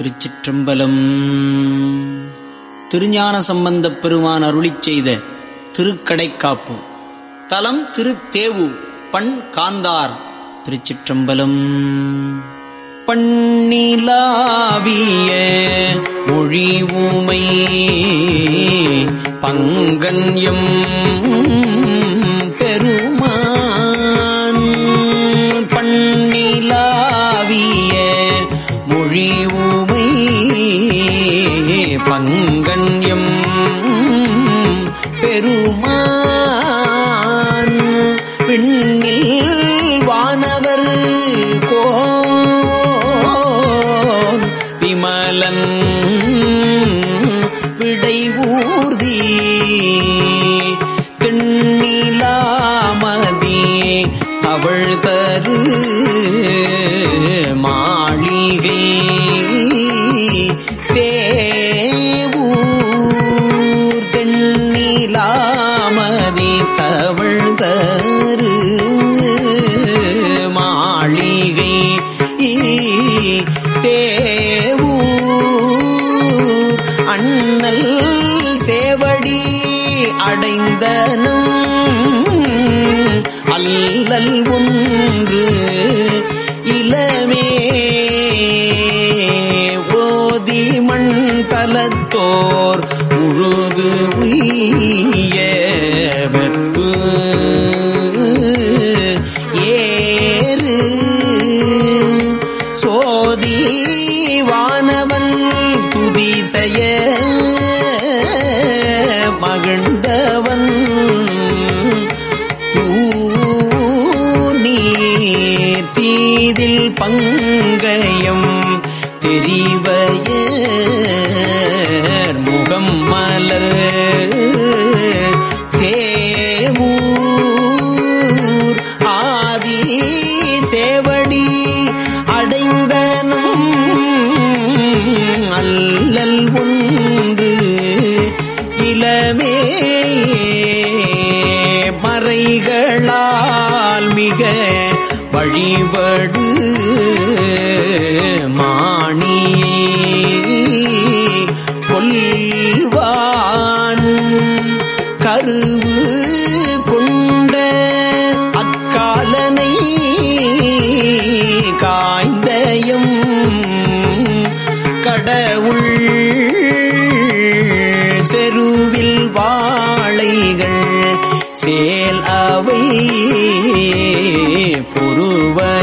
திருச்சிற்றம்பலம். திருஞான சம்பந்தப் பெருமான் அருளி செய்த திருக்கடைக்காப்பு. தலம் திருத்தேவு பண் காந்தார் திருச்சிற்றம்பலம். பண்ணிலாவிய மொழி ஊமை பங்கன்யம் பெருமான். விண்ணில் வானவர் கோன் விமலன் விடை ஊர்தி. திண்ணிலாமதி அவள் தரு அடைந்தனும் அல்லல் ஒன்று இளமே. ஓதி மண் தலத்தோர் உழுது உய்ய. இதில் பங்கயம் தெரிவய வழிபடு மாணி கொல்வான் கருவு கொண்ட அக்காலனை காய்ந்தயம் கடவுள் செருவில் வாழைகள் சேல் அவை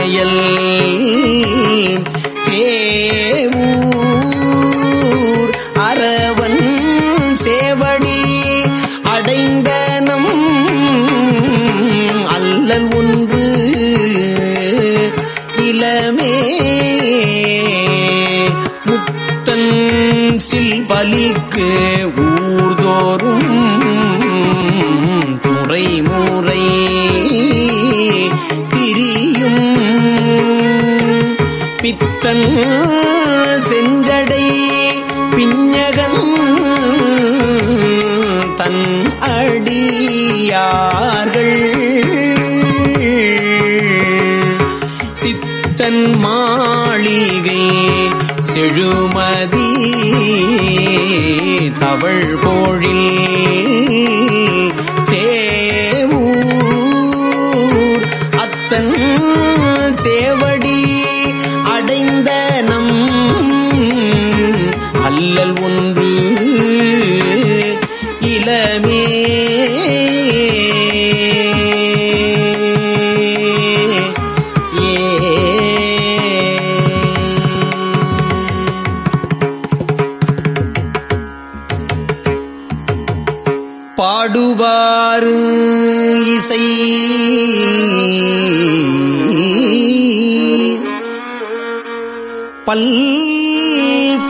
பொறுவயல் தேவூர் அரவன் சேவடி அடைந்தனம் அல்லல் ஒன்று இளமே முத்தன் சில்பலிக்கு ஊர்தோறும் பின்னகன் செஞ்சடை பின்னகன் தன் அடியார்கள். சித்தன் மாளிகை செழுமதி தவள் போழில்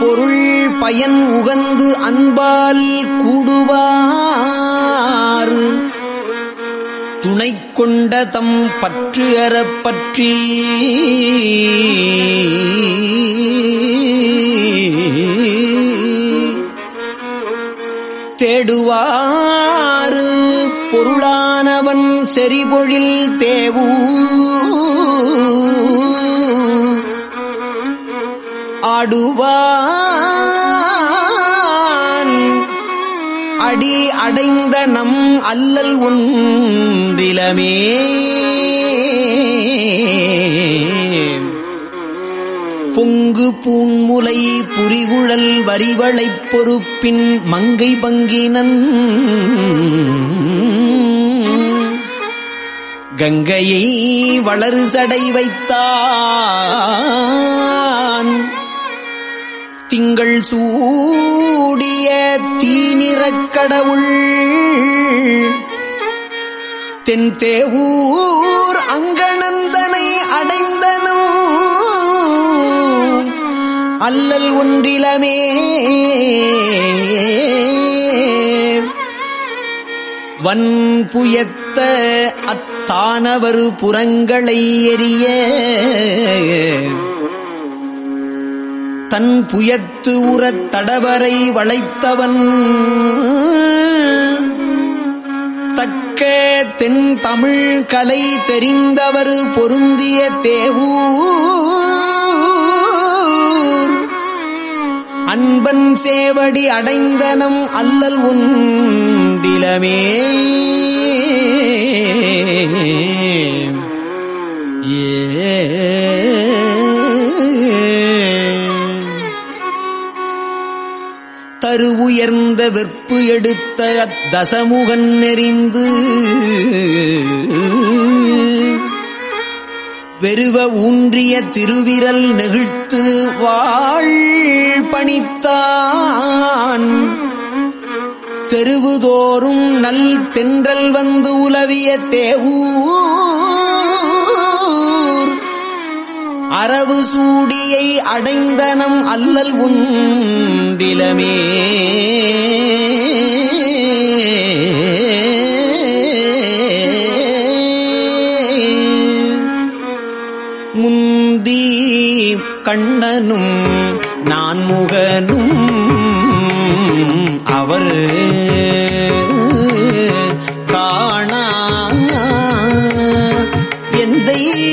பொருள் பயன் உகந்து அன்பால் கூடுவார். துணை கொண்ட தம் பற்று அறப்பற்றி தேடுவாறு. பொருளானவன் செறிபொழில் தேவூ ஆடுவான் அடி அடைந்த நம் அல்லல் ஒன்றிலமே. பொங்கு பூண்முலை புரிகுழல் வரிவளைப் பொறுப்பின் மங்கை பங்கினன். கங்கையை வளரு சடை வைத்தான் திங்கள் சூடிய தீநிறக் கடவுள். தென்தேவூர் அங்கணந்தனை அடைந்தனும் அல்லல் ஒன்றிலமே. வன்புயத்த அத்தானவரு புறங்களை எரிய. தன் புயத்து உறத் தடவரை வளைத்தவன். தக்க தென் தமிழ் கலை தெரிந்தவர் பொருந்திய தேவூர். அன்பன் சேவடி அடைந்தனம் அல்லல் ஒன்றிலமே தரு உயர்ந்த வெற்பு எடுத்த அத்தசமுகன் நெறிந்து வெறுவ ஊன்றிய திருவிரல் நெகிழ்த்து வாழ் பணித்தான். தெருவுதோறும் நல் தென்றல் வந்து உலவிய தேவூ அரவு சூடியை அடைந்தனம் அல்லல் உண்டிலமே. முந்தி கண்ணனும் நான் முகனும் அவர் காணா. எந்தை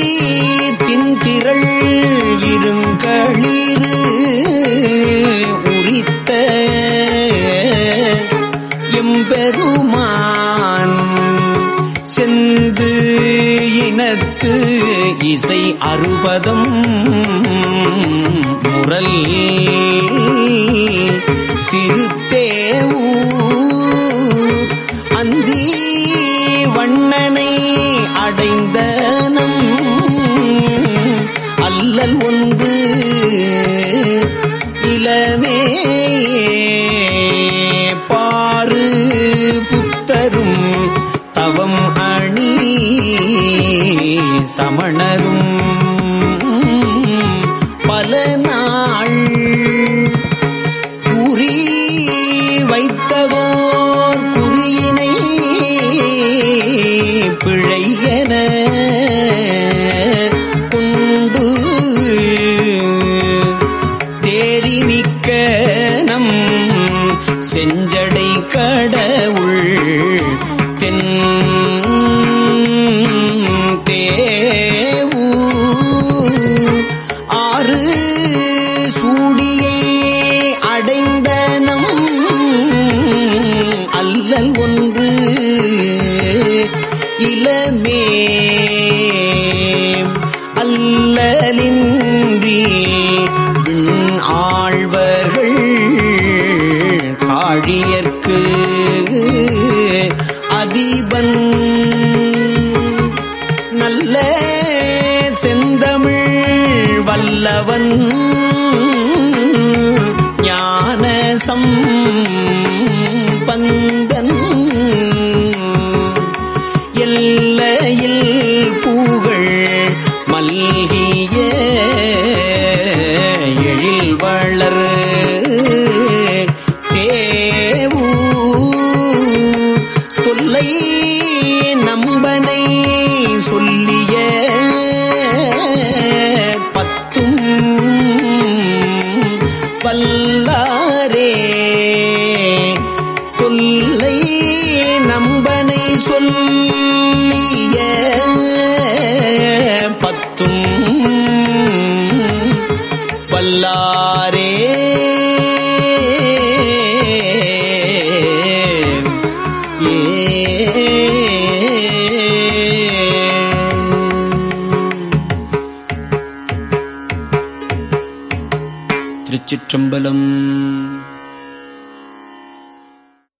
இசை அறுபதும் முரல் திருத்தேவு அந்தி வண்ணனை அடைந்தனம் அல்லல் ஒன்று இளமே பாரு புத்தரும் தவம் அணி சமண பிழையன திருச்சிற்றம்பலம்.